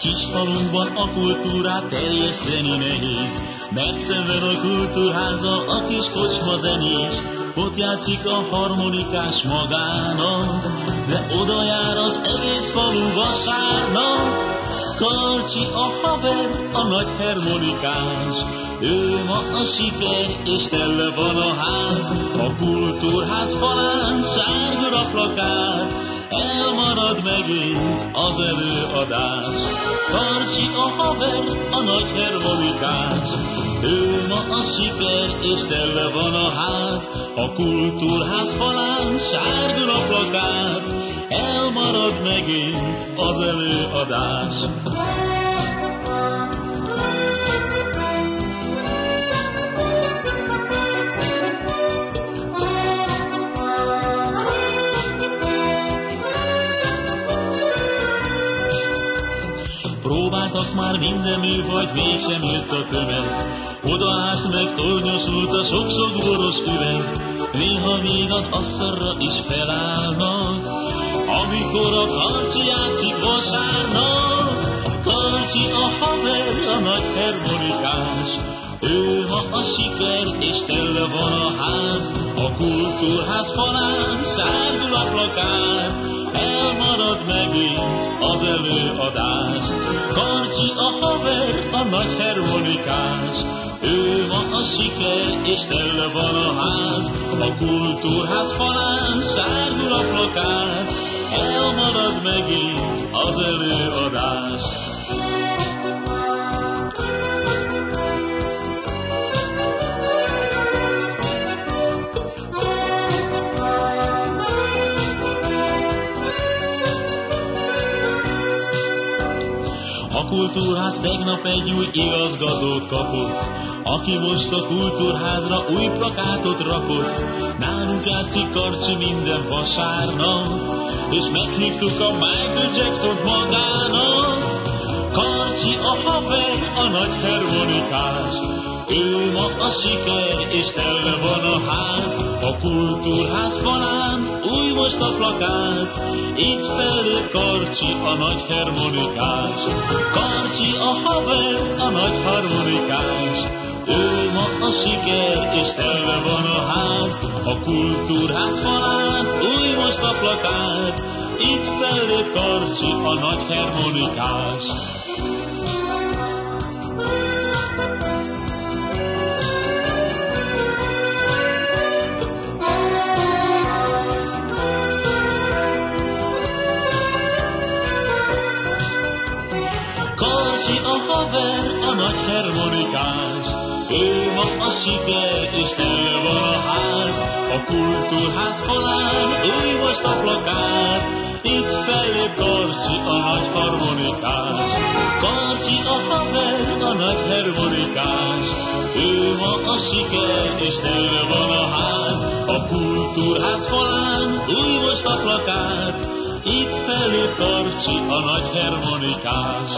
Kis falunkban a kultúrát terjeszteni nehéz, mert szemben a kultúrháza a kis kocsma zenés, ott játszik a harmonikás magának, de oda jár az egész falu vasárnap. Karcsi a haver, a nagy harmonikás, ő ma a siker, és tele van a ház, a kultúrház falán sárga plakát, elmarad megint az előadás. Karcsi a haver, a nagy harmonikás, ő ma a siker, és tele van a ház, a kultúrház falán sárga a plakát, elmarad megint az előadás. Próbáltak már minden mű, vagy mégsem jött a tömeg. Oda át meg tornyosult a sok-sok boros üveg, néha még az asszarra is felállnak, amikor a karcsi játszik vasárnap. Karcsi a haver, a nagy harmonikás, ő ma a siker, és tele van a ház, a kultúrház falán sárgul a plakát, elmarad megint az előadás. Nagy harmonikás, ő ma a siker, és tele van a ház, a kultúrház falán sárgul a plakát, elmarad megint az előadás. Kultúrház tegnap egy új igazgatót kapott, aki most a kultúrházra új plakátot rakott. Nálunk játszik Karcsi minden vasárnap, és meghívtuk a Michael Jackson magának. Karcsi a haver, a nagy harmonikás, ő ma a siker, és tele van a ház, a kultúrház falán, új most a plakát, itt felé Karcsi a nagy harmonikás. Karcsi a haver, a nagy harmonikás, ő ma a siker, és tele van a ház, a kultúrház falán, új most a plakát, itt felé Karcsi a nagy harmonikás. A haver, a nagy harmonikás, ő ma a siker, és tele van a ház, a kultúrház falán, új most a plakát, itt fellép Karcsi a nagy harmonikás. Karcsi a haver, a nagy harmonikás, ő ma a siker, és tele van a ház, a kultúrház falán, új most a plakát, itt felül Karcsi a nagy harmonikás.